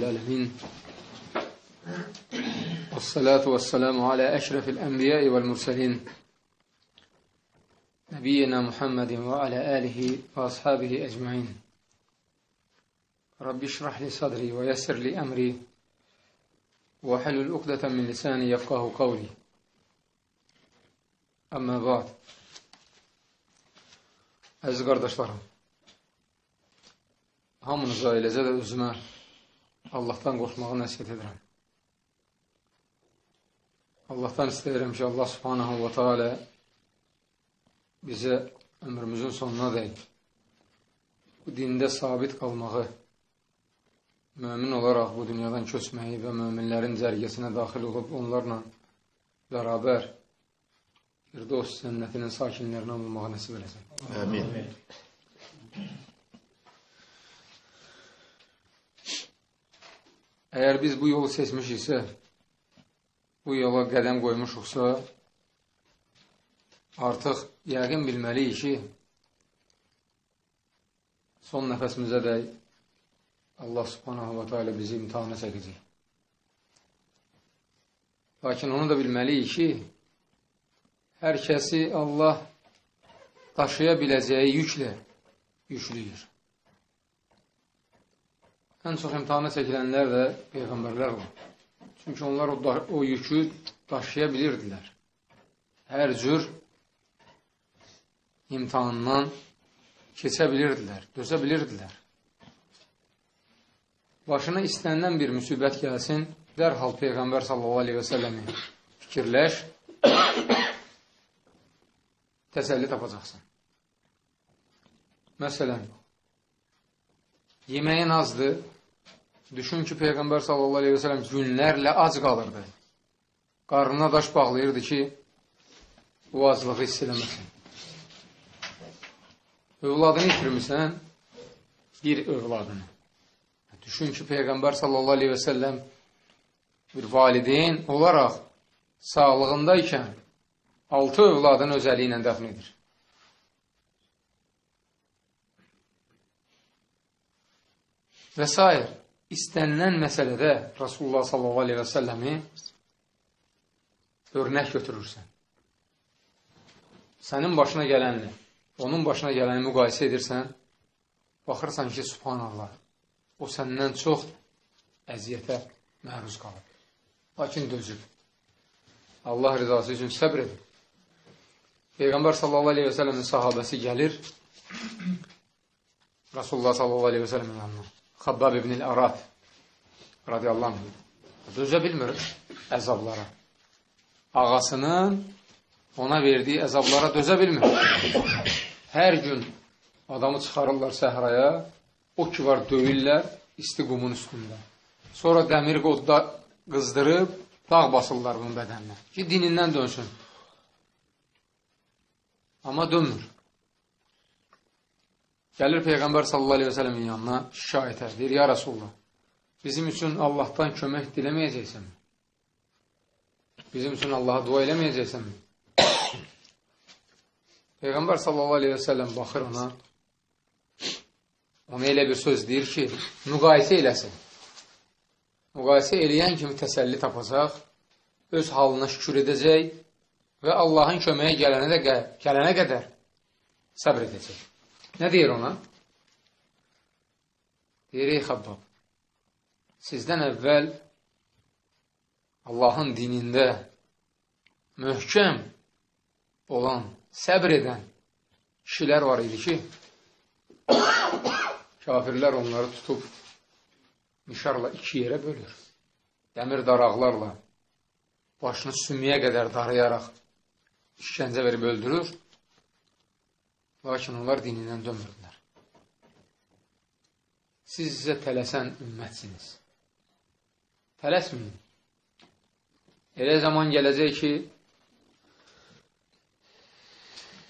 العالمين. والصلاة والسلام على أشرف الأنبياء والمرسلين. نبينا محمد وعلى آله وأصحابه أجمعين. رب اشرح لي صدري ويسر لي أمري وحلل عقدة من لساني يفقه قولي. أما بعد Əziz qardaşlarım, hamınıza eləcə də özümə Allahdan qorxmağı nəsiyyət edirəm. Allahdan istəyirəm ki, Allah subhanahu wa ta'ala bizə ömrümüzün sonuna dək bu dində sabit qalmağı, mömin olaraq bu dünyadan köçməyi və möminlərin cərgəsinə daxil olub onlarla bərabər Firdos cənnətinin sakinlərinə olmağı nəsib eləsin. Amin. Əgər biz bu yolu seçmişiksə, bu yola qədəm qoymuşuqsa, artıq yəqin bilməliyik ki, son nəfəsimizə də Allah subhanahu wa ta'ala bizi imtihana çəkəcək. Lakin onu da bilməliyik ki, hər kəsi Allah daşıya biləcəyi yüklə yüklüyür. Ən çox imtihana çəkilənlər də Peyğəmbərlər var. Çünki onlar o, o yükü daşıya bilirdilər. Hər cür imtihandan keçə bilirdilər, dözə bilirdilər. Başına istənilən bir müsibət gəlsin, dərhal Peyğəmbər sallallahu aleyhi və səlləmi fikirləş, təsəlli tapacaqsan. Məsələn, yeməyin azdır. Düşün ki, Peyğəmbər sallallahu aleyhi və sələm günlərlə ac qalırdı. Qarnına daş bağlayırdı ki, bu aclığı hiss eləməsin. Övladını itirmirsən, bir övladını. Düşün ki, Peyğəmbər sallallahu aleyhi və səlləm bir valideyn olaraq sağlığındaykən altı övladını öz əli ilə dəfn edir. Və s. istənilən məsələdə Rasulullah sallallahu aleyhi və səlləmi örnək götürürsən. Sənin başına gələnlə, onun başına gələni müqayisə edirsən, baxırsan ki, subhanallah, o səndən çox əziyyətə məruz qalıb. Lakin dözüb. Allah rizası üçün səbr edib. Peyğəmbər sallallahu aleyhi və səlləmin sahabəsi gəlir Rasulullah sallallahu aleyhi və səlləmin yanına. Xabbab ibn-i Arat radiyallahu anh dözə bilmir əzablara. Ağasının ona verdiyi əzablara dözə bilmir. Hər gün adamı çıxarırlar səhraya, o ki var döyürlər isti qumun üstündə. Sonra dəmir qodda qızdırıb dağ basırlar bunun bədəninə ki, dinindən dönsün. Amma dönmür. Gəlir Peyğəmbər sallallahu aleyhi və sələmin yanına şikayətə, deyir, ya Rasulullah, bizim üçün Allahdan kömək diləməyəcəksənmi? Bizim üçün Allaha dua eləməyəcəksənmi? Peyğəmbər sallallahu aleyhi və səlləm baxır ona, ona elə bir söz deyir ki, müqayisə eləsin. Müqayisə eləyən kimi təsəlli tapacaq, öz halına şükür edəcək və Allahın köməyə gələnə, də, gələnə qədər səbr edəcək. Nə deyir ona? Deyir, ey Xabbab, sizdən əvvəl Allahın dinində möhkəm olan, səbr edən kişilər var idi ki, kafirlər onları tutub mişarla iki yerə bölür. Dəmir daraqlarla başını sümüyə qədər darayaraq işgəncə verib öldürür. Lakin onlar dinindən dönmürdülər. Siz sizə tələsən ümmətsiniz. Tələsməyin. Elə zaman gələcək ki,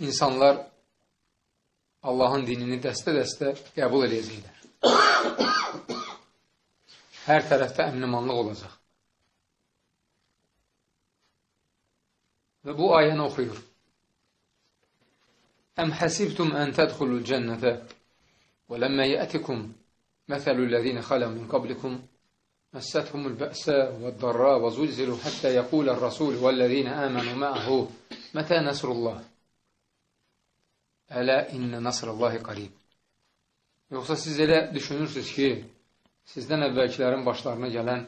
insanlar Allahın dinini dəstə-dəstə qəbul edəcəklər. Hər tərəfdə əmnimanlıq olacaq. Və bu ayəni oxuyur. Əm həsibtum ən tədxulul cənnətə və ləmmə yətikum məsəlul ləzinə xalə min qablikum Məssəthumul bə'sə və darra və zulzilu həttə yəquləl rasul vəl-ləzīnə əmənu mə'hu mətə nəsrullah. Ələ innə nasrallahi qarib. Yoxsa siz elə düşünürsünüz ki, sizdən əvvəlkilərin başlarına gələn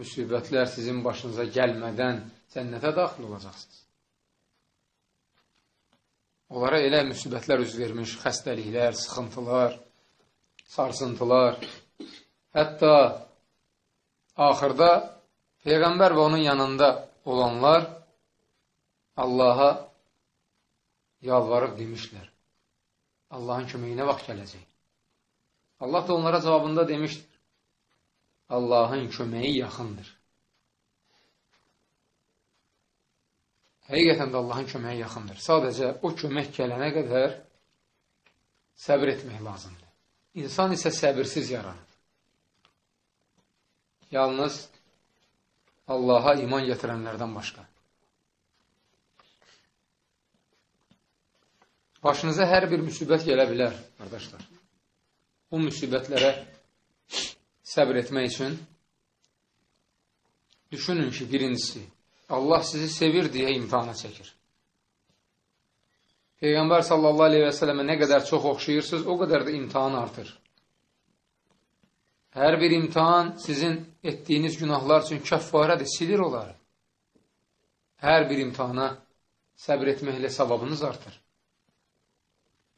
müsibətlər sizin başınıza gəlmədən cənnətə daxil olacaqsınız. Onlara elə müsibətlər üz vermiş, xəstəliklər, sıxıntılar, sarsıntılar, hətta axırda Peyğəmbər və onun yanında olanlar Allaha yalvarıb demişlər. Allahın köməyinə vaxt gələcək. Allah da onlara cavabında demişdir. Allahın köməyi yaxındır. Həqiqətən də Allahın köməyi yaxındır. Sadəcə o kömək gələnə qədər səbir etmək lazımdır. İnsan isə səbirsiz yaranır. Yalnız Allaha iman gətirənlərdən başqa. Başınıza hər bir müsibət gələ bilər, qardaşlar. Bu müsibətlərə səbr etmək üçün düşünün ki, birincisi, Allah sizi sevir deyə imtihana çəkir. Peyğəmbər sallallahu aleyhi və sələmə nə qədər çox oxşayırsınız, o qədər də imtihan artır. Hər bir imtihan sizin etdiyiniz günahlar üçün kəffarədir, silir onları. Hər bir imtihana səbr etməklə savabınız artır.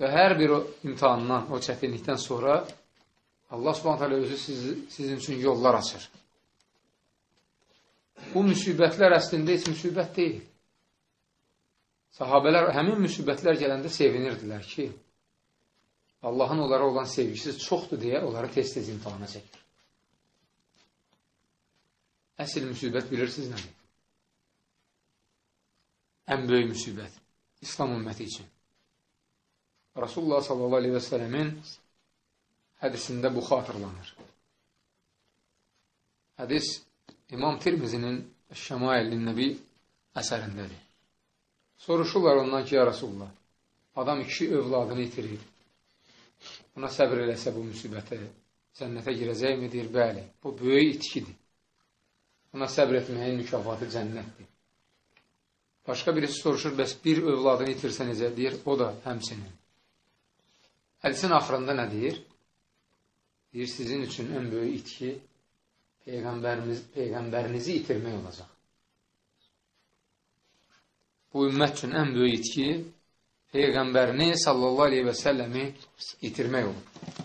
Və hər bir o imtihandan, o çətinlikdən sonra Allah subhanət hələ özü sizi, sizin üçün yollar açır. Bu müsibətlər əslində heç müsibət deyil. Sahabələr həmin müsibətlər gələndə sevinirdilər ki, Allahın onlara olan sevgisi çoxdur deyə onları tez-tez imtihana çəkir. Əsl müsibət bilirsiniz nədir? Ən böyük müsibət İslam ümməti üçün. Rasulullah sallallahu aleyhi və sələmin hədisində bu xatırlanır. Hədis İmam Tirmizinin Şəmailin Nəbi əsərindədir. Soruşurlar ondan ki, ya Rasulullah, adam iki övladını itirir. Buna səbir eləsə bu müsibətə, cənnətə girəcəkmi? Deyir, bəli, bu böyük itkidir. Buna səbr etməyin mükafatı cənnətdir. Başqa birisi soruşur, bəs bir övladını itirsə necə? Deyir, o da həmsinin. Hədisin axırında nə deyir? Deyir, sizin üçün ən böyük itki Peyğəmbəriniz, Peyğəmbərinizi itirmək olacaq. Bu ümmət üçün ən böyük itki Peyğəmbərini sallallahu aleyhi və səlləmi itirmək olur.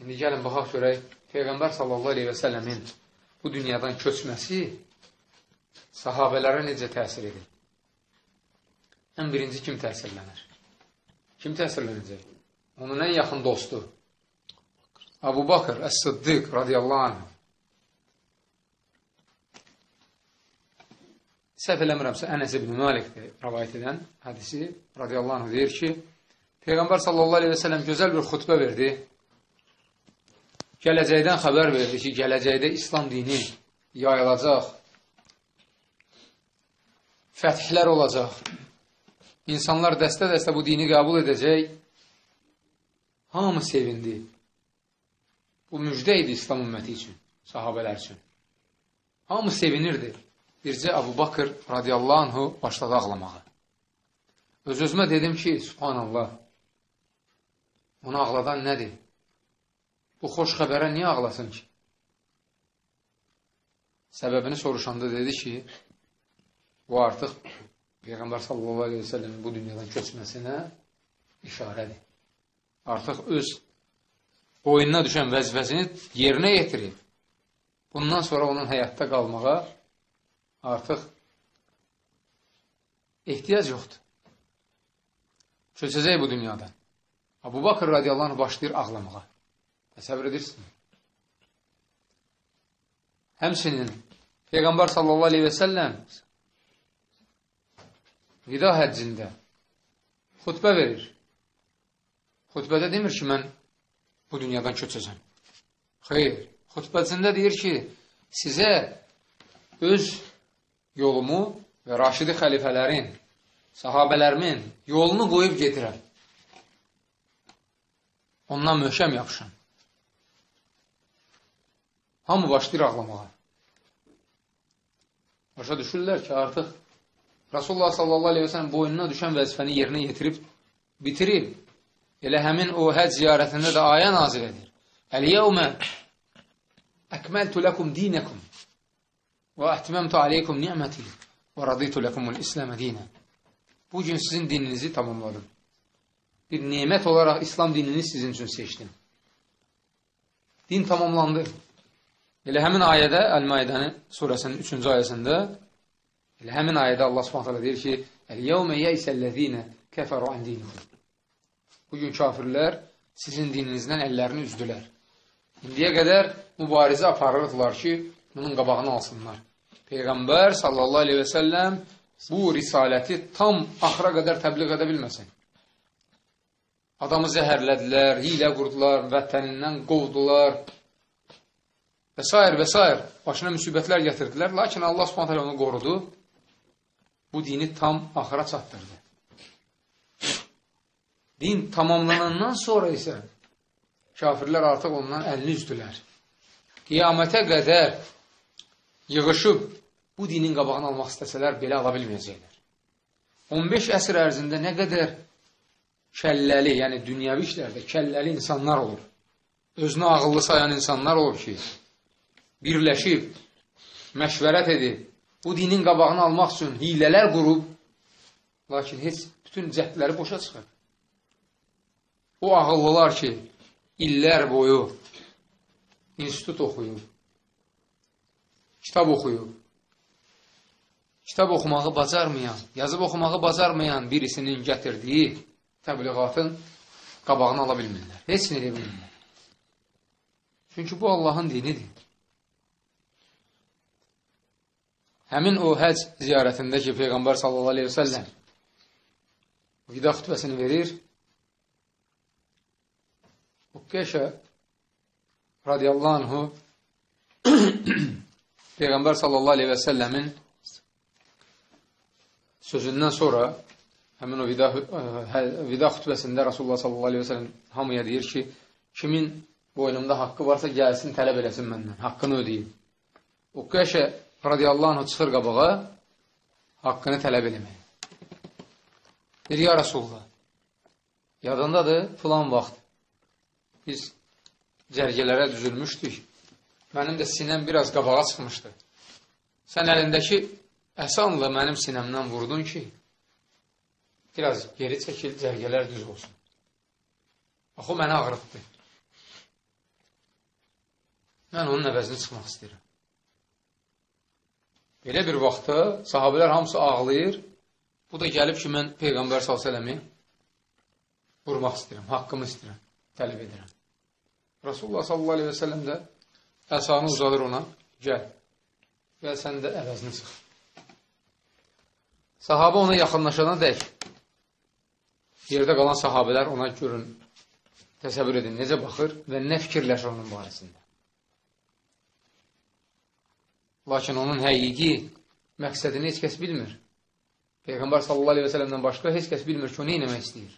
İndi gəlin, baxaq görək, Peyğəmbər sallallahu aleyhi və səlləmin bu dünyadan köçməsi sahabələrə necə təsir edir? Ən birinci kim təsirlənir? Kim təsirlənəcək? Onun ən yaxın dostu. Abu Bakır Əs-Sıddiq radiyallahu anh. Səhv eləmirəmsə, Ənəs ibn Malikdir rəvayət edən hədisi radiyallahu anh deyir ki, Peyğəmbər sallallahu aleyhi və sələm gözəl bir xutbə verdi gələcəkdən xəbər verdi ki, gələcəkdə İslam dini yayılacaq, fəthlər olacaq, insanlar dəstə-dəstə bu dini qəbul edəcək, hamı sevindi. Bu müjdə idi İslam ümməti üçün, sahabələr üçün. Hamı sevinirdi. Bircə Abu Bakır radiyallahu anhu başladı ağlamağa. Öz-özümə dedim ki, subhanallah, onu ağladan nədir? Bu xoş xəbərə niyə ağlasın ki? Səbəbini soruşanda dedi ki, bu artıq Peyğəmbər sallallahu aleyhi ve sellemin bu dünyadan köçməsinə işarədir. Artıq öz boynuna düşən vəzifəsini yerinə yetirib. Bundan sonra onun həyatda qalmağa artıq ehtiyac yoxdur. Köçəcək bu dünyadan. Abu Bakır radiyallahu anh başlayır ağlamağa. Təsəvvür edirsin. Həmçinin Peyğəmbər sallallahu aleyhi və səlləm vida həccində xutbə verir. Xutbədə demir ki, mən bu dünyadan köçəcəm. Xeyr, xutbəsində deyir ki, sizə öz yolumu və Raşidi xəlifələrin, sahabələrimin yolunu qoyub gedirəm. Ondan möhkəm yapışın. Hamı başlayır ağlamağa. Başa düşürlər ki, artıq Rasulullah sallallahu aleyhi ve sellem boynuna düşən vəzifəni yerinə yetirib, bitirib. Elə həmin o həc ziyarətində də ayə nazil edir. Əl-yevmə əkməltu ləkum dinəkum aleykum ni'məti və raditu ləkumul İsləmə dinə. Bugün sizin dininizi tamamladım. Bir nimət olaraq İslam dinini sizin üçün seçdim. Din tamamlandı. Elə həmin ayədə, Əl-Maidənin surəsinin 3-cü ayəsində elə həmin ayədə Allah Subhanahu deyir ki: "Əl-yevmə yəysəl-ləzīnə kəfəru an dinikum." Bugün kafirlər sizin dininizdən əllərini üzdülər. İndiyə qədər mübarizə aparırdılar ki, bunun qabağını alsınlar. Peyğəmbər sallallahu əleyhi və səlləm bu risaləti tam axıra qədər təbliğ edə bilməsin. Adamı zəhərlədilər, hilə qurdular, vətənindən qovdular, və s. və s. başına müsibətlər gətirdilər. Lakin Allah subhanət onu qorudu. Bu dini tam axıra çatdırdı. Din tamamlanandan sonra isə kafirlər artıq ondan əlini üzdülər. Qiyamətə qədər yığışıb bu dinin qabağını almaq istəsələr belə ala bilməyəcəklər. 15 əsr ərzində nə qədər kəlləli, yəni dünyəvi işlərdə kəlləli insanlar olur. Özünü ağıllı sayan insanlar olur ki, birləşib, məşvərət edib, bu dinin qabağını almaq üçün hilələr qurub, lakin heç bütün cəhdləri boşa çıxır. O ağıllılar ki, illər boyu institut oxuyub, kitab oxuyub, kitab oxumağı bacarmayan, yazıb oxumağı bacarmayan birisinin gətirdiyi təbliğatın qabağını ala bilmirlər. Heç nə edə bilmirlər. Çünki bu Allahın dinidir. Həmin o həc ziyarətində ki, Peyğəmbər sallallahu aleyhi və səlləm vida xütbəsini verir. Uqqeşə radiyallahu anhu Peyğəmbər sallallahu aleyhi və səlləmin sözündən sonra həmin o vida, hə, vida xütbəsində Rasulullah sallallahu aleyhi və səlləm hamıya deyir ki, kimin boynumda haqqı varsa gəlsin, tələb eləsin məndən, haqqını ödəyim. Uqqeşə radiyallahu anh çıxır qabağa haqqını tələb eləmək. Deyir, ya Rasulullah, yadındadır, filan vaxt biz cərgələrə düzülmüşdük. Mənim də sinəm biraz qabağa çıxmışdı. Sən əlindəki əsanla mənim sinəmdən vurdun ki, biraz geri çəkil, cərgələr düz olsun. Axı, o məni ağrıtdı. Mən onun əvəzini çıxmaq istəyirəm. Belə bir vaxtda sahabələr hamısı ağlayır. Bu da gəlib ki, mən Peyğəmbər s.ə.v-i vurmaq istəyirəm, haqqımı istəyirəm, tələb edirəm. Rasulullah s.ə.v də əsanı uzadır ona, gəl, gəl sən də əvəzini çıx. Sahabə ona yaxınlaşana dək, yerdə qalan sahabələr ona görün, təsəvvür edin, necə baxır və nə fikirləşir onun barəsində. Lakin onun həqiqi məqsədini heç kəs bilmir. Peyğəmbər sallallahu aleyhi və sələmdən başqa heç kəs bilmir ki, o nə eləmək istəyir.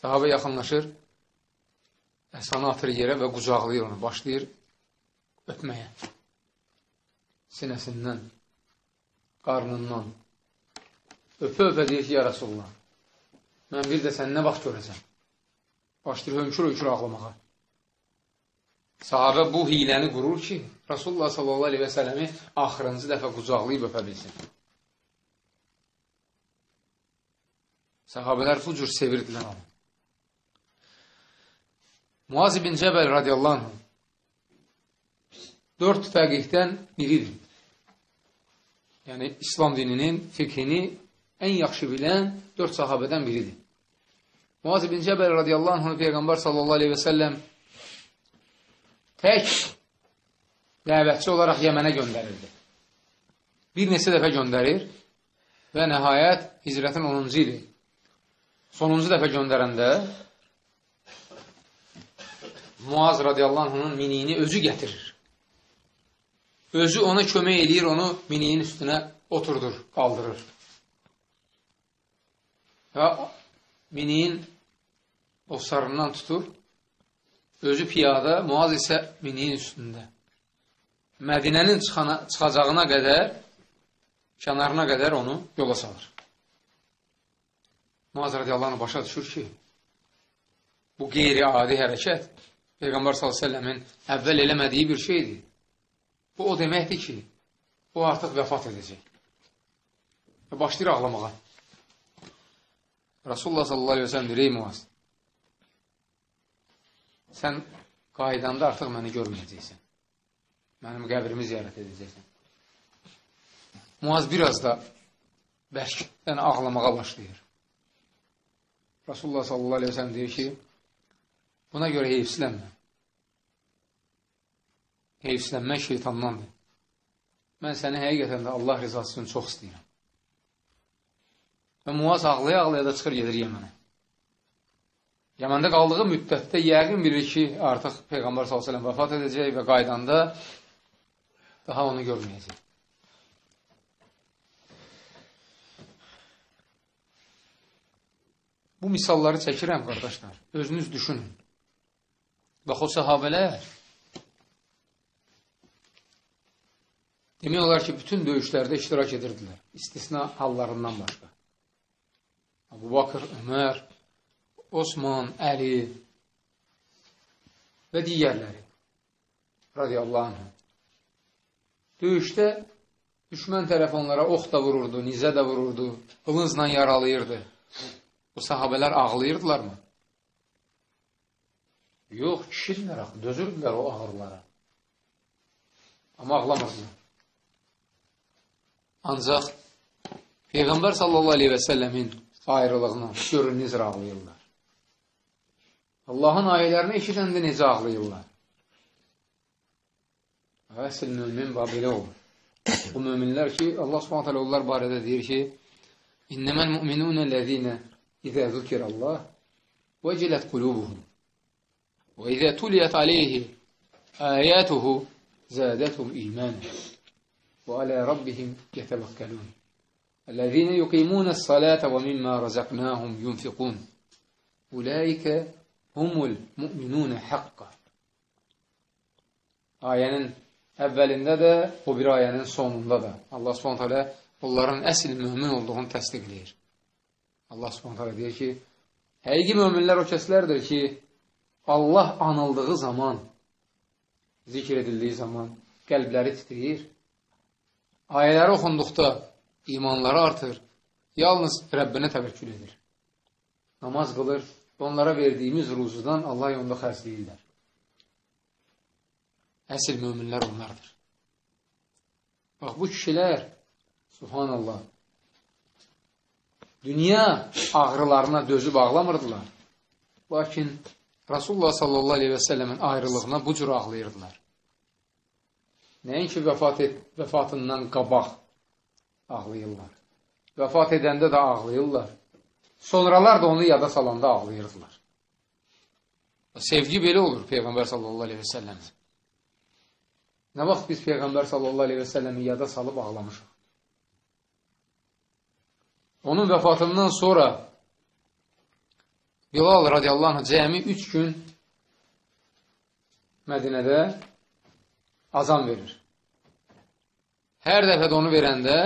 Sahabə yaxınlaşır, əsanı atır yerə və qucaqlayır onu, başlayır öpməyə. Sinəsindən, qarnından. Öpə-öpə deyir ki, ya Rasulullah, mən bir də sən nə vaxt görəcəm? Başlayır hömkür-hömkür ağlamağa. Sahabə bu hiləni qurur ki, Rasulullah sallallahu aleyhi və sələmi axırıncı dəfə qucaqlayıb öpə bilsin. Sahabələr bu cür sevirdilər onu. Muaz ibn Cəbəl radiyallahu anh dörd fəqihdən biridir. Yəni, İslam dininin fiqhini ən yaxşı bilən dörd sahabədən biridir. Muaz ibn Cəbəl radiyallahu anh Peyğəmbər sallallahu aleyhi və səlləm tək dəvətçi olaraq Yəmənə göndərirdi. Bir neçə dəfə göndərir və nəhayət hicrətin 10-cu ili sonuncu dəfə göndərəndə Muaz radiyallahu anh'ın miniyini özü gətirir. Özü ona kömək edir, onu miniyin üstünə oturdur, qaldırır. Və miniyin o sarından tutur özü piyada, Muaz isə miniyin üstündə. Mədinənin çıxana, çıxacağına qədər, kənarına qədər onu yola salır. Muaz radiyallahu anh başa düşür ki, bu qeyri-adi hərəkət Peyğəmbər s.ə.v-in əvvəl eləmədiyi bir şeydir. Bu o deməkdir ki, o artıq vəfat edəcək. Və başlayır ağlamağa. Rasulullah s.ə.v deyir, ey Muaz, sən qaydanda artıq məni görməyəcəksən. Mənim qəbrimi ziyarət edəcəksən. Muaz biraz da bərkdən ağlamağa başlayır. Rasulullah sallallahu aleyhi ve sellem deyir ki, buna görə heyfsilənmə. Heyfsilənmək şeytandandır. Mən səni həqiqətən də Allah rizası üçün çox istəyirəm. Və Muaz ağlaya-ağlaya da çıxır gedir Yəmənə. Yəməndə qaldığı müddətdə yəqin bilir ki, artıq Peyğəmbər s.ə.v vəfat edəcək və qaydanda daha onu görməyəcək. Bu misalları çəkirəm, qardaşlar. Özünüz düşünün. Bax, o səhabələr demək olar ki, bütün döyüşlərdə iştirak edirdilər. İstisna hallarından başqa. Abu Bakır, Ömər, Osman, Əli və digərləri radiyallahu anh. Döyüşdə düşmən tərəf onlara ox da vururdu, nizə də vururdu, qılınzla yaralayırdı. Bu sahabələr ağlayırdılarmı? Yox, kişidirlər, dözürdülər o ağırlara. Amma ağlamırdılar. Ancaq Peyğəmbər sallallahu aleyhi və səlləmin ayrılığına görün necə ağlayırlar. Allahın ayələrini eşidəndə necə ağlayırlar. Əsl mümin belə olur. Bu müminlər ki, Allah subhanət hələ onlar barədə deyir ki, İnnəməl müminunə ləzinə İzə zükirəllah vəcilət qulubuhum və izə tuliyyət aleyhi əyətuhu zədətum imanə və alə rabbihim yətəvəkkəlun الذين يقيمون الصلاة ومما رزقناهم ينفقون أولئك humul mu'minunə haqqa. Ayənin əvvəlində də, o bir ayənin sonunda da Allah subhanət hələ onların əsl mümin olduğunu təsdiqləyir. Allah subhanət hələ deyir ki, həqiqi müminlər o kəslərdir ki, Allah anıldığı zaman, zikr edildiyi zaman qəlbləri titriyir. Ayələri oxunduqda imanları artır, yalnız Rəbbinə təvəkkül edir. Namaz qılır, onlara verdiyimiz ruzudan Allah yolunda xərcləyirlər. Əsl möminlər onlardır. Bax, bu kişilər, subhanallah, dünya ağrılarına dözüb ağlamırdılar. Lakin Rasulullah sallallahu aleyhi və səlləmin ayrılığına bu cür ağlayırdılar. Nəinki vəfat et, vəfatından qabaq ağlayırlar. Vəfat edəndə də ağlayırlar. Sonralar da onu yada salanda ağlayırdılar. Sevgi belə olur Peyğəmbər sallallahu aleyhi və səlləm. Nə vaxt biz Peyğəmbər sallallahu aleyhi və səlləmi yada salıb ağlamışıq? Onun vəfatından sonra Bilal radiyallahu anh cəmi üç gün Mədinədə azam verir. Hər dəfə də onu verəndə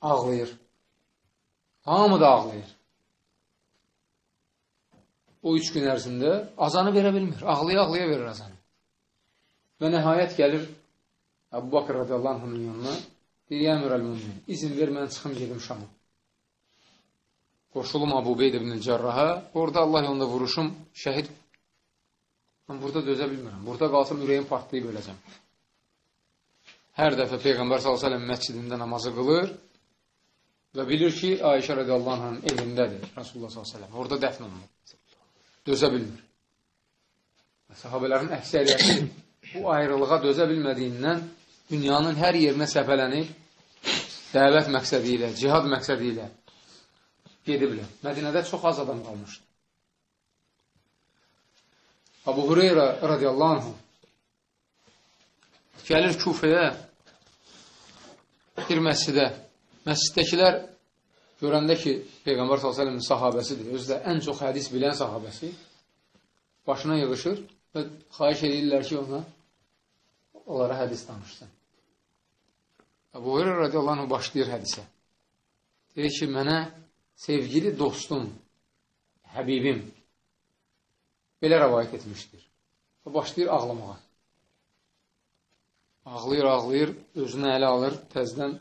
ağlayır. Hamı da ağlayır. O üç gün ərzində azanı verə bilmir. Ağlaya-ağlaya verir azanı. Və nəhayət gəlir Əbu Bakır radiyallahu anhın yanına. Deyir, ya əmir əl-mümin, izin ver, mən çıxım gedim Şam'a. Qoşulum Abu Beyd ibn Cərraha. Orada Allah yolunda vuruşum, şəhid. Mən burada dözə bilmirəm. Burada qalsam ürəyim partlayıb öləcəm. Hər dəfə Peyğəmbər s.ə.v məscidində namazı qılır Və bilir ki, Ayşə radiyallahu anhın evindədir Rasulullah s.ə.v. Orada dəfn olunur. Dözə bilmir. Sahabələrin əksəriyyəti bu ayrılığa dözə bilmədiyindən dünyanın hər yerinə səpələnib dəvət məqsədi ilə, cihad məqsədi ilə gediblər. Mədinədə çox az adam qalmışdı. Abu Hureyra radiyallahu anh gəlir Kufəyə bir məscidə Məsciddəkilər görəndə ki, Peyğəmbər s.ə.v-in sahabəsidir, özü də ən çox hədis bilən sahabəsi, başına yığışır və xahiş edirlər ki, ona onlara hədis danışsın. Əbu Hureyra radiyallahu anh başlayır hədisə. Deyir ki, mənə sevgili dostum, Həbibim belə rəvayət etmişdir. Və başlayır ağlamağa. Ağlayır, ağlayır, özünü ələ alır, təzdən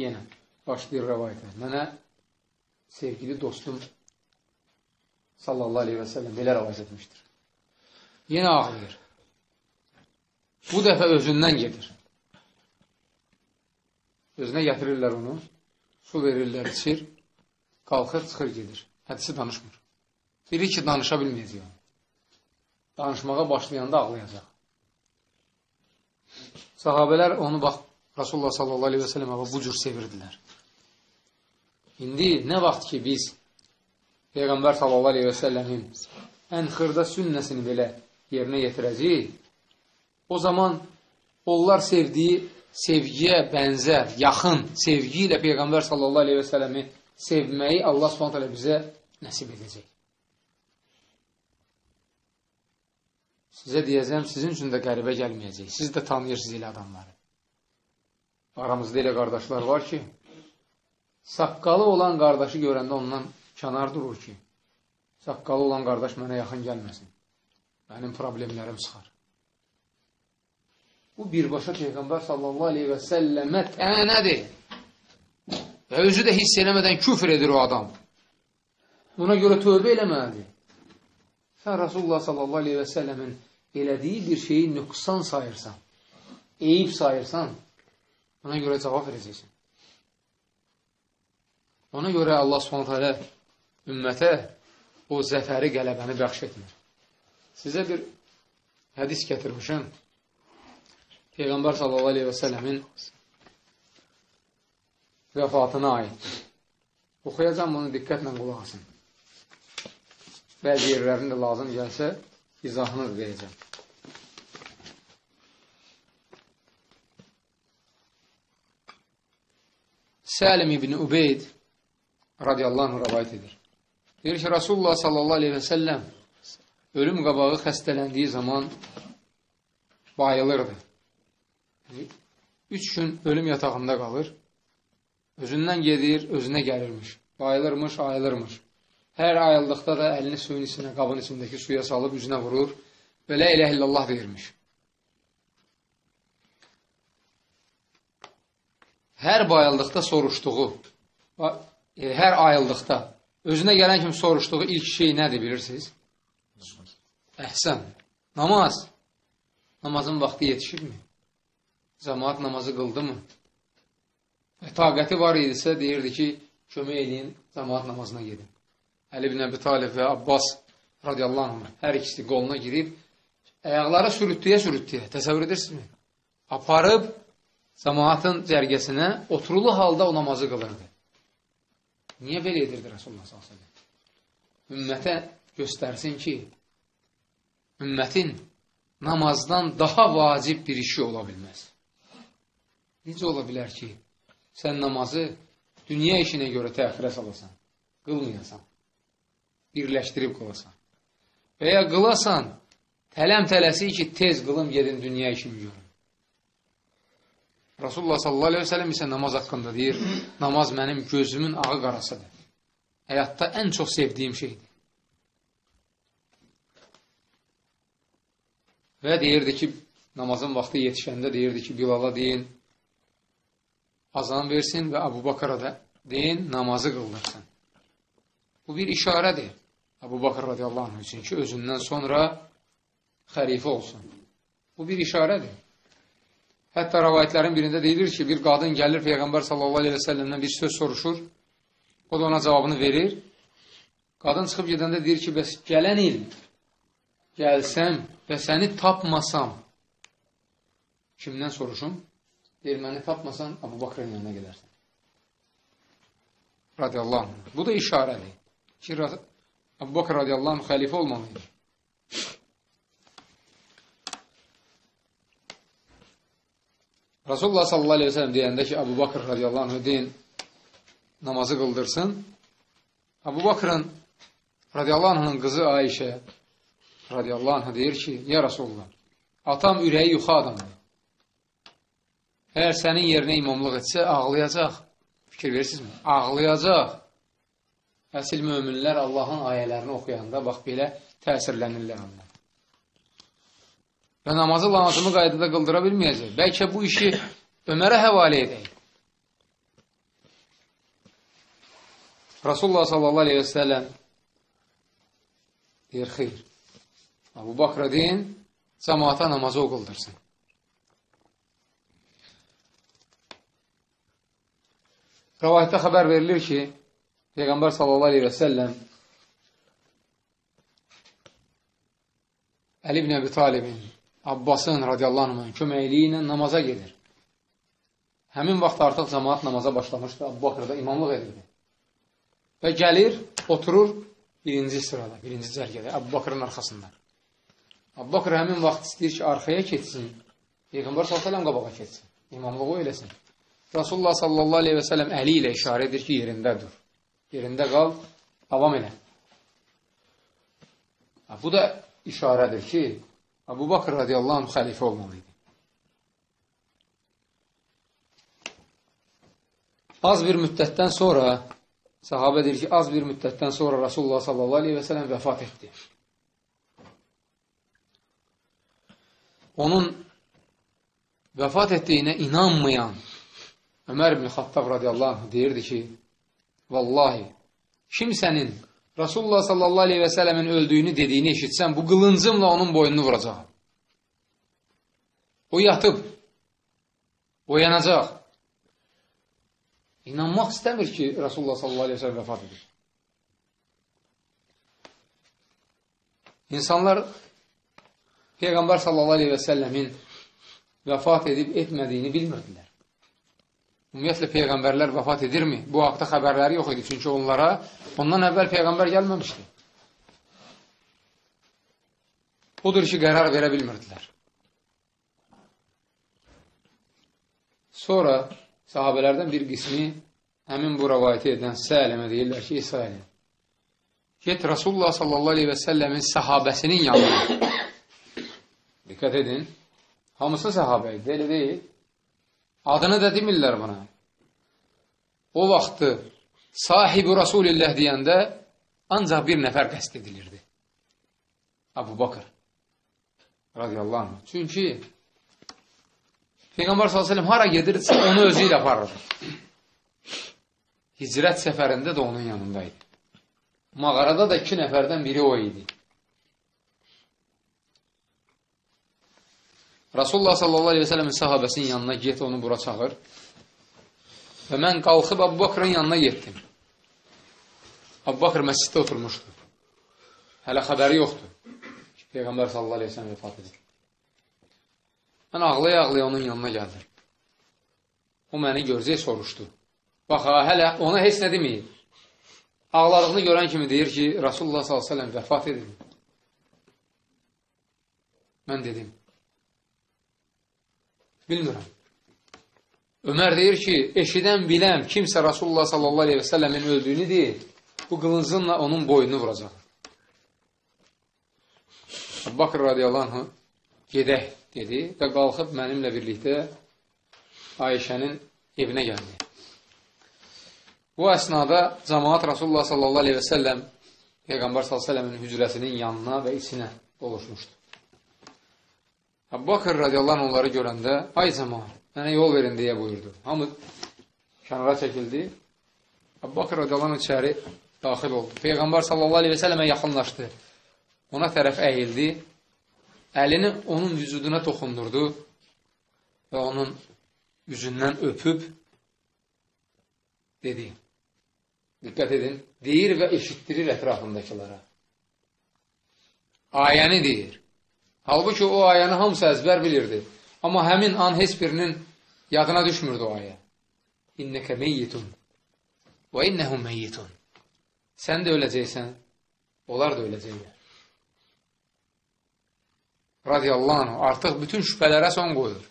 yenə başlayır rəvayətə. Mənə sevgili dostum sallallahu aleyhi və səlləm belə rəvayət etmişdir. Yenə ağlayır. Bu dəfə özündən gedir. Özünə gətirirlər onu, su verirlər, içir, qalxır, çıxır, gedir. Hədisi danışmır. Biri ki, danışa bilməyəcək. Danışmağa başlayanda ağlayacaq. Sahabələr onu bax, Rasulullah sallallahu aleyhi və səlləmə bu cür sevirdilər. İndi nə vaxt ki, biz Peyğəmbər sallallahu aleyhi və səlləmin ən xırda sünnəsini belə yerinə yetirəcəyik, o zaman onlar sevdiyi sevgiyə bənzər, yaxın sevgi ilə Peyğəmbər sallallahu aleyhi və səlləmi sevməyi Allah subhanət hələ bizə nəsib edəcək. Sizə deyəcəm, sizin üçün də qəribə gəlməyəcək. Siz də tanıyırsınız elə adamları. Aramızda elə qardaşlar var ki, saqqalı olan qardaşı görəndə ondan kənar durur ki, saqqalı olan qardaş mənə yaxın gəlməsin. Mənim problemlərim çıxar. Bu birbaşa Peyğəmbər sallallahu aleyhi və səlləmə tənədir. Və özü də hiss eləmədən küfr edir o adam. Buna görə tövbə eləməlidir. Sən Rasulullah sallallahu aleyhi və səlləmin elədiyi bir şeyi nöqsan sayırsan, eyib sayırsan, ona görə cavab verəcəksən. Ona görə Allah subhanət hələ ümmətə o zəfəri qələbəni bəxş etmir. Sizə bir hədis gətirmişəm. Peyğəmbər sallallahu aleyhi və sələmin vəfatına aid. Oxuyacam bunu diqqətlə qulaq asın. Bəzi yerlərində lazım gəlsə, izahını verəcəm. Səlim ibn Ubeyd radiyallahu anh rəvayət edir. Deyir ki, Rasulullah sallallahu aleyhi və səlləm ölüm qabağı xəstələndiyi zaman bayılırdı. Üç gün ölüm yatağında qalır. Özündən gedir, özünə gəlirmiş. Bayılırmış, ayılırmış. Hər ayıldıqda da əlini suyun içinə, qabın içindəki suya salıb üzünə vurur və lə ilə illallah deyirmiş. Hər bayıldıqda soruşduğu, e, hər ayıldıqda özünə gələn kimi soruşduğu ilk şey nədir bilirsiniz? Əhsən, namaz. Namazın vaxtı yetişirmi? Cəmaat namazı qıldı mı? Və taqəti var idisə, deyirdi ki, kömək edin, cəmaat namazına gedin. Əli bin Əbi Talib və Abbas radiyallahu anh, hər ikisi qoluna girib, əyaqları sürütləyə-sürütləyə, təsəvvür edirsinizmi? Aparıb, cəmaatın cərgəsinə oturulu halda o namazı qılırdı. Niyə belə edirdi Rasulullah s.ə.v? Ümmətə göstərsin ki, ümmətin namazdan daha vacib bir işi ola bilməz. Necə ola bilər ki, sən namazı dünya işinə görə təxirə salasan, qılmayasan, birləşdirib qılasan. Və ya qılasan, tələm-tələsi ki, tez qılım gedin dünya işini görün. Rasulullah sallallahu aleyhi ve sellem isə namaz haqqında deyir, namaz mənim gözümün ağı qarasıdır. Həyatda ən çox sevdiyim şeydir. Və deyirdi ki, namazın vaxtı yetişəndə deyirdi ki, Bilala deyin, azan versin və Əbu Bakara da deyin, namazı qıldırsın. Bu bir işarədir. Əbu Bakır radiyallahu anh üçün ki, özündən sonra xəlifə olsun. Bu bir işarədir. Hətta rəvayətlərin birində deyilir ki, bir qadın gəlir Peyğəmbər sallallahu aleyhi və səlləmdən bir söz soruşur. O da ona cavabını verir. Qadın çıxıb gedəndə deyir ki, bəs gələn il gəlsəm və səni tapmasam, kimdən soruşum? Deyir, məni tapmasan, Abu Bakrın yanına gedərsən. Radiyallahu anh. Bu da işarədir ki, Abu Bakr radiyallahu anh xəlifə olmalıydı. Rasulullah sallallahu aleyhi ve sellem deyəndə ki, Abu Bakr radiyallahu anh deyin, namazı qıldırsın. Abu Bakrın radiyallahu anh'ın qızı Ayşə radiyallahu anh deyir ki, ya Rasulullah, atam ürəyi yuxu adamdır. Əgər sənin yerinə imamlıq etsə, ağlayacaq. Fikir verirsinizmi? Ağlayacaq. Əsil möminlər Allahın ayələrini oxuyanda, bax, belə təsirlənirlər onlar. Və namazı lazımı qaydada qıldıra bilməyəcək. Bəlkə bu işi Ömərə həvalə edək. Rasulullah sallallahu aleyhi və səlləm deyir, xeyr. Abu Bakra deyin, cəmaata namazı o qıldırsın. Rəvayətdə xəbər verilir ki, Peyğəmbər sallallahu aleyhi və səlləm Əli ibn Əbi Talibin, Abbasın radiyallahu anh köməkliyi ilə namaza gedir. Həmin vaxt artıq cəmaat namaza başlamışdı, Abu Bakr da imamlıq edirdi. Və gəlir, oturur birinci sırada, birinci cərgədə, Abu Bakrın arxasında. Abu Bakr həmin vaxt istəyir ki, arxaya keçsin, Peyğəmbər s.ə.v qabağa keçsin, imamlığı eləsin. Rasulullah sallallahu aleyhi və sələm əli ilə işarə edir ki, yerində dur. Yerində qal, davam elə. Bu da işarədir ki, Abu Bakr radiyallahu anh xəlifə olmalıydı. Az bir müddətdən sonra, sahabə deyir ki, az bir müddətdən sonra Rasulullah sallallahu aleyhi və sələm vəfat etdi. Onun vəfat etdiyinə inanmayan Ömər ibn Xattab radiyallahu anh deyirdi ki, Vallahi, kimsənin Rasulullah sallallahu aleyhi və sələmin öldüyünü dediyini eşitsəm, bu qılıncımla onun boynunu vuracaq. O yatıb, oyanacaq. İnanmaq istəmir ki, Rasulullah sallallahu aleyhi ve sellem vəfat edir. İnsanlar Peyğəmbər sallallahu aleyhi və səlləmin vəfat edib etmədiyini bilmirdilər. Ümumiyyətlə, Peyğəmbərlər vəfat edirmi? Bu haqda xəbərləri yox idi. Çünki onlara ondan əvvəl Peyğəmbər gəlməmişdi. Odur ki, qərar verə bilmirdilər. Sonra sahabələrdən bir qismi həmin bu rəvayəti edən Səlimə deyirlər ki, İsrailin, get Rasulullah sallallahu aleyhi və səlləmin səhabəsinin yanına. Diqqət edin, hamısı səhabə idi, elə deyil. Adını da demirlər buna. O vaxtı sahibi Rasulillah deyəndə ancaq bir nəfər qəst edilirdi. Abu Bakır radiyallahu anh. Çünki Peyğəmbər s.ə.v hara gedirsə, onu özü ilə aparırdı. Hicrət səfərində də onun yanındaydı. Mağarada da iki nəfərdən biri o idi. Rasulullah sallallahu aleyhi ve sellemin sahabəsinin yanına get, onu bura çağır. Və mən qalxıb Abu Bakrın yanına getdim. Abu Bakr məsciddə oturmuşdu. Hələ xəbəri yoxdur. Peyğəmbər sallallahu aleyhi ve sellem vəfat edir. Mən ağlaya-ağlaya onun yanına gəldim. O məni görcək soruşdu. Bax, hələ ona heç nə deməyib. Ağladığını görən kimi deyir ki, Rasulullah s.ə.v vəfat edildi. Mən dedim, bilmirəm. Ömər deyir ki, eşidən biləm, kimsə Rasulullah s.ə.v-in öldüyünü deyir, bu qılıncınla onun boynunu vuracaq. Bakır radiyallahu anh, gedək dedi və qalxıb mənimlə birlikdə Ayşənin evinə gəldi. Bu əsnada cəmaat Rasulullah sallallahu aleyhi və səlləm Peyğəmbər s.ə.v-in hücrəsinin yanına və içinə doluşmuşdu. Əbbaqır radiyallahu anh onları görəndə, ay cəmaat, mənə yol verin deyə buyurdu. Hamı kənara çəkildi. Əbbaqır radiyallahu anh içəri daxil oldu. Peyğəmbər sallallahu aleyhi və səlləmə yaxınlaşdı. Ona tərəf əyildi əlini onun vücuduna toxundurdu və onun üzündən öpüb dedi. Diqqət edin, deyir və eşitdirir ətrafındakılara. Ayəni deyir. Halbuki o ayəni hamısı əzbər bilirdi. Amma həmin an heç birinin yadına düşmürdü o ayə. İnnəkə meyyitun və innəhum meyyitun. Sən də öləcəksən, onlar da öləcəklər radiyallahu anh artıq bütün şübhələrə son qoyur.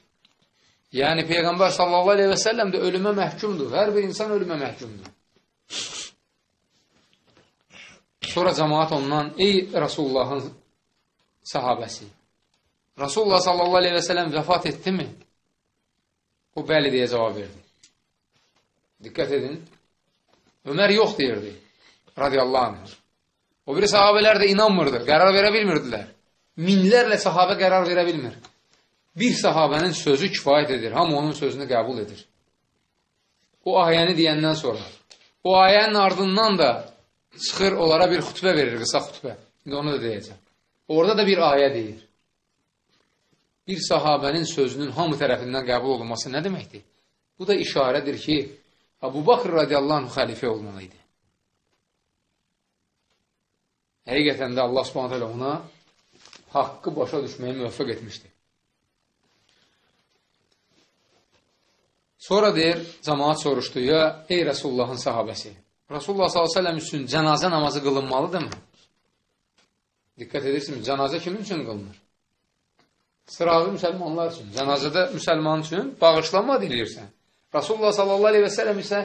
Yəni Peyğəmbər sallallahu aleyhi və səlləm də ölümə məhkumdur. Hər bir insan ölümə məhkumdur. Sonra cəmaat ondan, ey Rasulullahın sahabəsi. Rasulullah sallallahu aleyhi və sələm vəfat etdimi? O bəli deyə cavab verdi. Diqqət edin. Ömər yox deyirdi. Radiyallahu anh. O biri sahabələr də inanmırdı. Qərar verə bilmirdilər. Minlərlə sahabə qərar verə bilmir. Bir sahabənin sözü kifayət edir. Hamı onun sözünü qəbul edir. O ayəni deyəndən sonra. O ayənin ardından da çıxır, onlara bir xütbə verir, qısa xütbə. İndi onu da deyəcəm. Orada da bir ayə deyir. Bir sahabənin sözünün hamı tərəfindən qəbul olunması nə deməkdir? Bu da işarədir ki, Abu Bakr radiyallahu anh xəlifə olmalıydı. Həqiqətən də Allah subhanət hələ ona haqqı başa düşməyə müvəffəq etmişdi. Sonra deyir, cəmaat soruşdu, ya ey Rəsullahın sahabəsi, Rasulullah s.ə.v üçün cənazə namazı qılınmalıdırmı? Diqqət edirsiniz, cənazə kimin üçün qılınır? Sırağı müsəlmanlar üçün. Cənazədə müsəlman üçün bağışlanma dilirsən. Rasulullah s.ə.v isə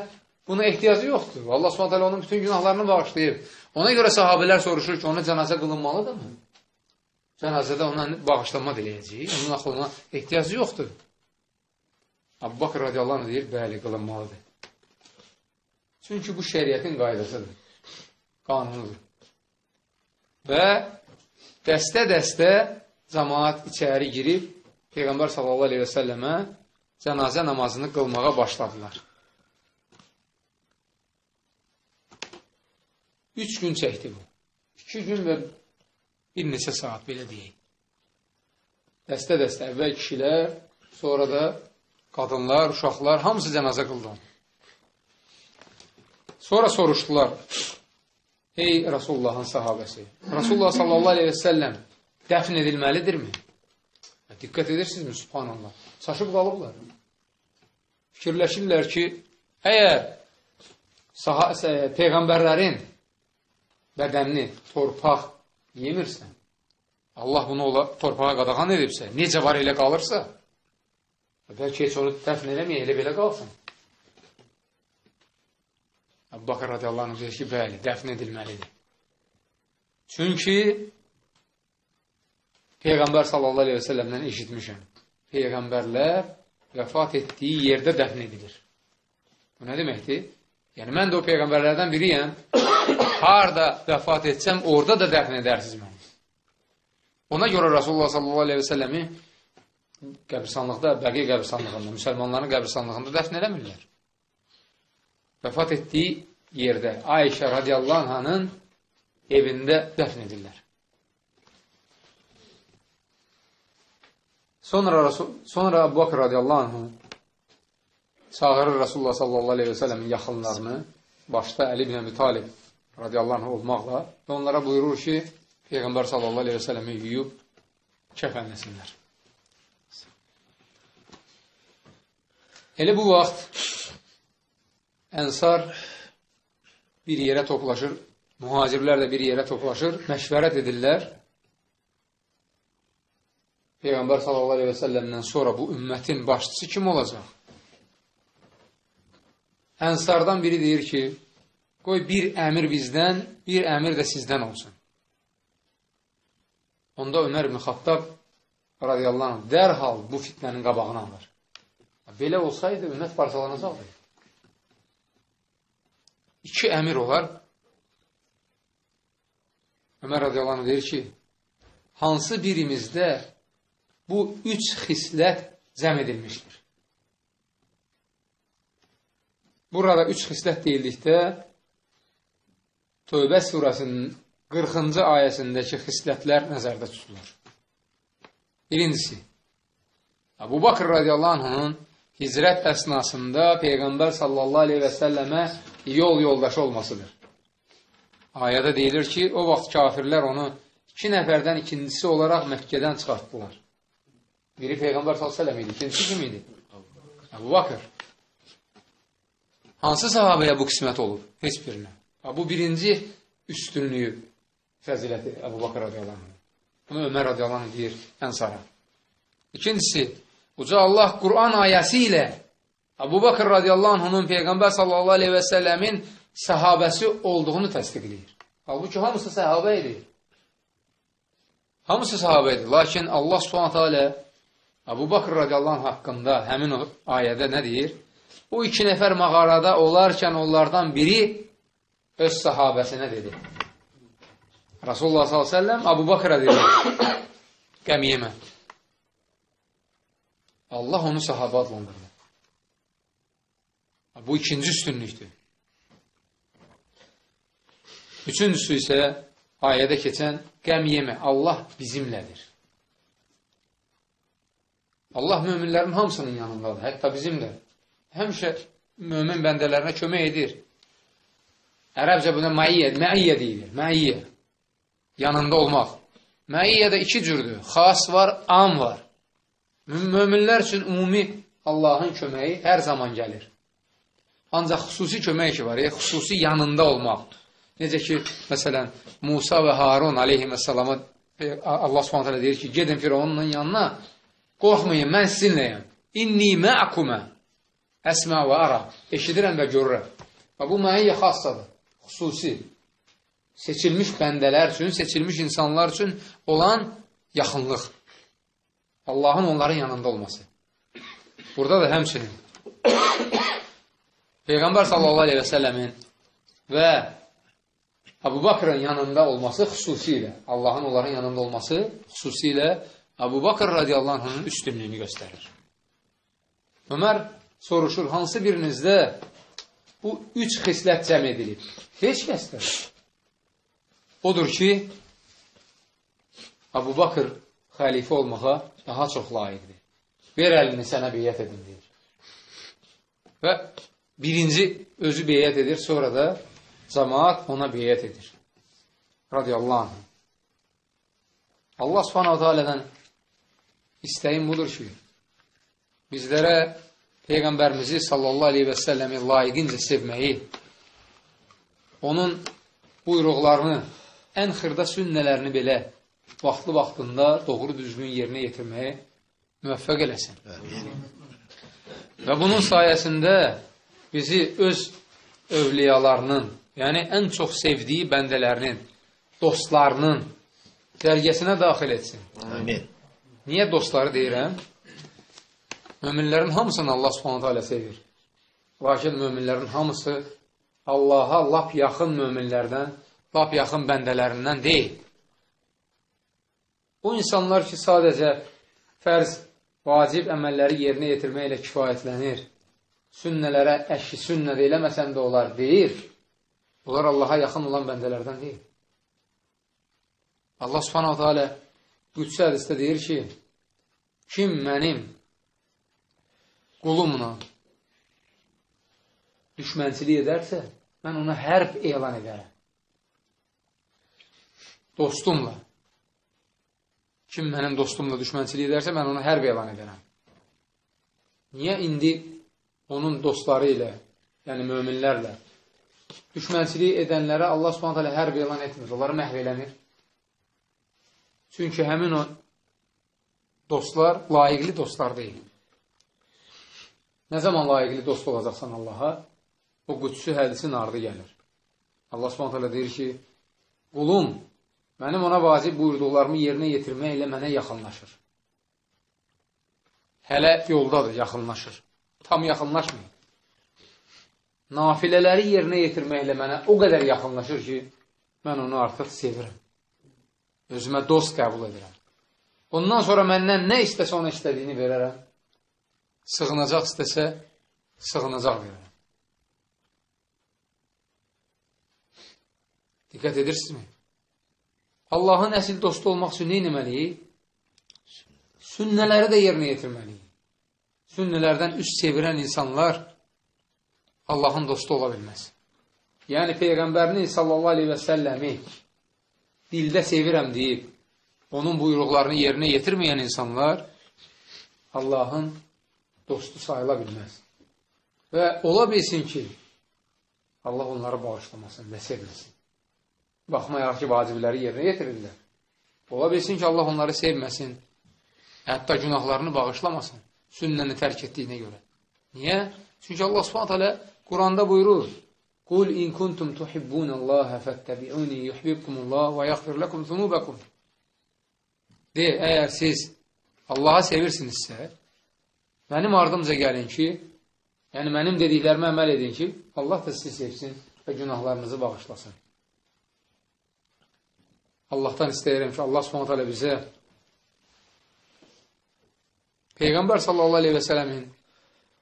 buna ehtiyacı yoxdur. Allah s.ə.v onun bütün günahlarını bağışlayıb. Ona görə sahabələr soruşur ki, ona cənazə qılınmalıdırmı? Cənazədə ona bağışlanma diləyəcək. Onun axılına ehtiyacı yoxdur. Abu Bakr radiyallahu anh deyir, bəli, qılınmalıdır. Çünki bu şəriətin qaydasıdır, qanunudur. Və dəstə-dəstə cəmaat içəri girib, Peyğəmbər sallallahu aleyhi və səlləmə cənazə namazını qılmağa başladılar. Üç gün çəkdi bu. İki gün və bir neçə saat, belə deyək. Dəstə-dəstə əvvəl kişilər, sonra da qadınlar, uşaqlar, hamısı cənazə qıldı. Sonra soruşdular, ey Rasulullahın sahabəsi, Rasulullah sallallahu aleyhi və səlləm dəfn edilməlidirmi? Diqqət edirsinizmi, subhanallah? Çaşıb qalıblar. Fikirləşirlər ki, əgər Peyğəmbərlərin bədənini torpaq yemirsən, Allah bunu ola, torpağa qadağan edibsə, necə var elə qalırsa, Bəlkə heç onu dəfn eləməyə, elə belə qalsın. Əbu Bakır radiyallahu anh deyir ki, bəli, dəfn edilməlidir. Çünki Peyğəmbər sallallahu aleyhi və səlləmdən eşitmişəm. Peyğəmbərlər vəfat etdiyi yerdə dəfn edilir. Bu nə deməkdir? Yəni, mən də o Peyğəmbərlərdən biriyəm. Harada vəfat etsəm, orada da dəfn edərsiniz məni. Ona görə Rasulullah sallallahu aleyhi və səlləmi qəbirstanlıqda, bəqi qəbirstanlığında, müsəlmanların qəbirstanlığında dəfn eləmirlər. Vəfat etdiyi yerdə Ayşə radiyallahu anhanın evində dəfn edirlər. Sonra, Rasul, sonra Abu Bakr radiyallahu anhu çağırır Rasulullah sallallahu aleyhi və sələmin yaxınlarını, başda Əli ibn Əbi Talib radiyallahu anh olmaqla və onlara buyurur ki, Peyğəmbər sallallahu aleyhi və sələmi yuyub kəfənləsinlər. Elə bu vaxt ənsar bir yerə toplaşır, mühacirlər də bir yerə toplaşır, məşvərət edirlər. Peyğəmbər sallallahu aleyhi və səlləmdən sonra bu ümmətin başçısı kim olacaq? Ənsardan biri deyir ki, qoy bir əmir bizdən, bir əmir də sizdən olsun. Onda Ömər ibn Xattab radiyallahu anh dərhal bu fitnənin qabağını alır. Belə olsaydı, ümmət parçalanacaqdı. İki əmir olar. Ömər radiyallahu deyir ki, hansı birimizdə bu üç xislət cəm edilmişdir. Burada üç xislət deyildikdə Tövbə surəsinin 40-cı ayəsindəki xislətlər nəzərdə tutulur. Birincisi, Abu Bakr radiyallahu anh'ın hicrət əsnasında Peyğəmbər sallallahu aleyhi və səlləmə yol yoldaşı olmasıdır. Ayədə deyilir ki, o vaxt kafirlər onu iki nəfərdən ikincisi olaraq Məkkədən çıxartdılar. Biri Peyğəmbər s.ə.v idi, ikincisi kim idi? Əbu Bakır. Hansı sahabəyə bu qismət olub? Heç birinə. Bu birinci üstünlüyü, fəziləti Əbu Bakır radiyallahu anh. Bunu Ömər radiyallahu anh deyir ənsara. İkincisi, Uca Allah Quran ayəsi ilə Abu Bakır radiyallahu anhunun Peyğəmbər sallallahu aleyhi və səlləmin səhabəsi olduğunu təsdiqləyir. Halbuki hamısı səhabə idi. Hamısı sahabə idi. Lakin Allah subhanətə alə Abu Bakr radiyallahu haqqında həmin o ayədə nə deyir? O iki nəfər mağarada olarkən onlardan biri öz sahabəsinə dedi. Rasulullah s.ə.v Abu Bakr'a dedi, qəm yemə. Allah onu sahabə adlandırdı. Bu ikinci üstünlükdür. Üçüncüsü isə ayədə keçən qəm yemə, Allah bizimlədir. Allah möminlərin hamısının yanındadır, hətta bizimlə. Həmişə mömin bəndələrinə kömək edir. Ərəbcə buna məiyyə, məiyyə deyilir, məiyyə. Yanında olmaq. Məiyyə də iki cürdür, xas var, am var. Möminlər üçün ümumi Allahın köməyi hər zaman gəlir. Ancaq xüsusi kömək ki var, e, xüsusi yanında olmaq. Necə ki, məsələn, Musa və Harun aleyhissalama Allah subhanətələ deyir ki, gedin Firavunun yanına, qorxmayın, mən sizinləyəm. İnni mə'kumə əsmə və ara. Eşidirəm və görürəm. Və bu məniyyə xassadır, xüsusi. Seçilmiş bəndələr üçün, seçilmiş insanlar üçün olan yaxınlıq. Allahın onların yanında olması. Burada da həmçinin Peyğəmbər sallallahu aleyhi və səlləmin və Abu Bakrın yanında olması xüsusilə, Allahın onların yanında olması xüsusilə Abu Bakr radiyallahu anh'ın üstünlüyünü göstərir. Ömər soruşur, hansı birinizdə bu üç xislət cəm edilib? Heç kəsdir. Odur ki, Abu Bakr xəlifə olmağa daha çox layiqdir. Ver əlini sənə beyyət edin, deyir. Və birinci özü beyyət edir, sonra da cəmaat ona beyyət edir. Radiyallahu anh. Allah subhanahu teala'dan istəyim budur ki, bizlərə Peyğəmbərimizi sallallahu aleyhi və səlləmi layiqincə sevməyi, onun buyruqlarını, ən xırda sünnələrini belə vaxtlı-vaxtında doğru düzgün yerinə yetirməyi müvəffəq eləsin. Və bunun sayəsində bizi öz övliyalarının, yəni ən çox sevdiyi bəndələrinin, dostlarının dərgəsinə daxil etsin. Amin. Niyə dostları deyirəm? Möminlərin hamısını Allah subhanətə alə sevir. Lakin möminlərin hamısı Allaha lap yaxın möminlərdən, lap yaxın bəndələrindən deyil. Bu insanlar ki, sadəcə fərz, vacib əməlləri yerinə yetirməklə kifayətlənir, sünnələrə əşki sünnədə eləməsən də olar, deyir. Onlar Allaha yaxın olan bəndələrdən deyil. Allah subhanahu teala qüdsə hədisdə deyir ki, kim mənim qulumla düşmənçilik edərsə, mən ona hərb elan edərəm. Dostumla. Kim mənim dostumla düşmənçilik edərsə, mən ona hərb elan edərəm. Niyə indi onun dostları ilə, yəni möminlərlə düşmənçilik edənlərə Allah subhanət hələ hərb elan etmir, onları məhv eləmir. Çünki həmin o dostlar layiqli dostlar deyil. Nə zaman layiqli dost olacaqsan Allaha, o qüdsü hədisin ardı gəlir. Allah subhanət hələ deyir ki, qulum, mənim ona vacib buyurduqlarımı yerinə yetirmək ilə mənə yaxınlaşır. Hələ yoldadır, yaxınlaşır. Tam yaxınlaşmıyor nafilələri yerinə yetirməklə mənə o qədər yaxınlaşır ki, mən onu artıq sevirəm. Özümə dost qəbul edirəm. Ondan sonra məndən nə istəsə ona istədiyini verərəm. Sığınacaq istəsə, sığınacaq verərəm. Diqqət edirsinizmi? Allahın əsil dostu olmaq üçün nə etməliyik? Sünnələri də yerinə yetirməliyik. Sünnələrdən üst sevirən insanlar Allahın dostu ola bilməz. Yəni, Peyğəmbərini sallallahu aleyhi və səlləmi dildə sevirəm deyib, onun buyruqlarını yerinə yetirməyən insanlar Allahın dostu sayıla bilməz. Və ola bilsin ki, Allah onları bağışlamasın və sevməsin. Baxmayaraq ki, vacibləri yerinə yetirirlər. Ola bilsin ki, Allah onları sevməsin, hətta günahlarını bağışlamasın, sünnəni tərk etdiyinə görə. Niyə? Çünki Allah subhanət hələ Quranda buyurur, Qul in kuntum tuhibbunallaha fattabi'uni yuhibbukumullah və yaghfir lakum zunubakum. De, əgər siz Allaha sevirsinizsə, mənim ardımca gəlin ki, yəni mənim dediklərimə əməl edin ki, Allah da sizi sevsin və günahlarınızı bağışlasın. Allahdan istəyirəm ki, Allah subhanət hələ bizə Peyğəmbər sallallahu aleyhi və sələmin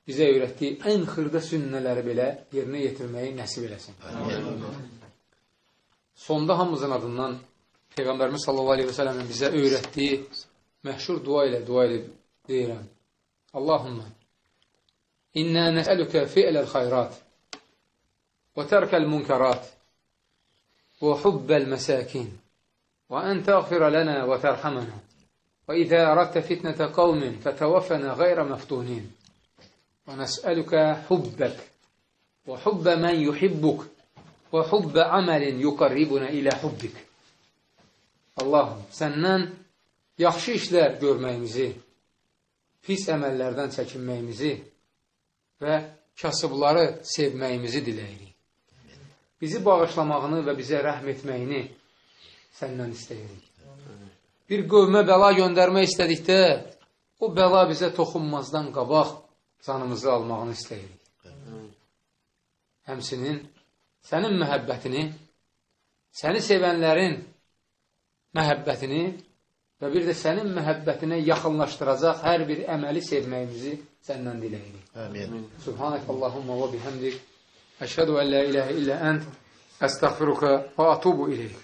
bizə öyrətdiyi ən xırda sünnələri belə yerinə yetirməyi nəsib eləsin. Sonda hamımızın adından Peyğəmbərimiz sallallahu aleyhi və sələmin bizə öyrətdiyi məşhur dua ilə dua edib deyirəm. Allahumma İnnə nəsəlükə fi'ləl xayrat və tərkəl münkarat və hubbəl məsakin və ən təğfirə lənə və tərhəmənə və izə əradtə fitnətə qavmin fətəvəffənə qeyrə məftunin və hubbə mən yuhibbuk və hubbə əməlin yuqarribunə ilə hubbik Allahım, səndən yaxşı işlər görməyimizi, pis əməllərdən çəkinməyimizi və kasıbları sevməyimizi diləyirik. Bizi bağışlamağını və bizə rəhm etməyini səndən istəyirik. Bir qövmə bəla göndərmək istədikdə, o bəla bizə toxunmazdan qabaq canımızı almağını istəyirik. Həmsinin sənin məhəbbətini, səni sevənlərin məhəbbətini və bir də sənin məhəbbətinə yaxınlaşdıracaq hər bir əməli sevməyimizi səndən diləyirik. Amin. Subhanək Allahumma və bihamdik. Əşhədu ən la iləhə illə ənt. Əstəğfiruka və atubu ileyk.